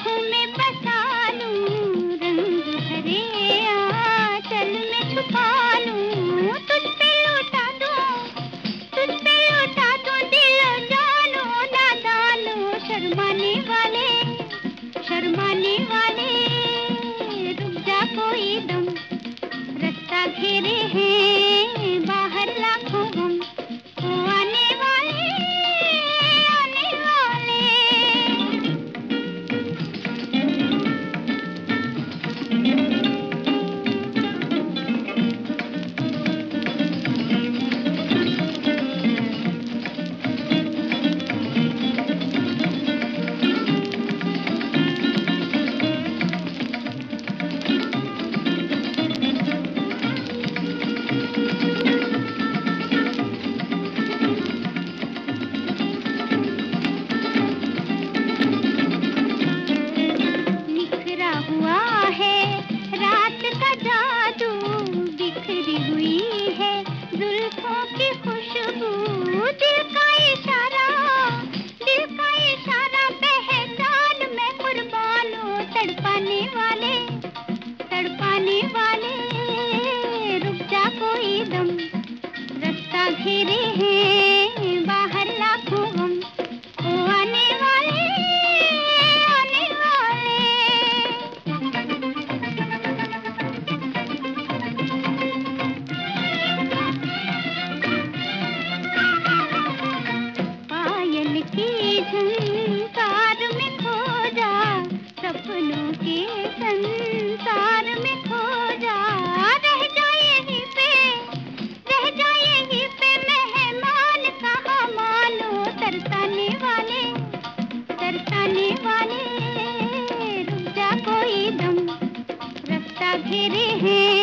घेरे वाले वाले तरसाने वाले रुक जा कोई दम रास्ता घेरे हैं।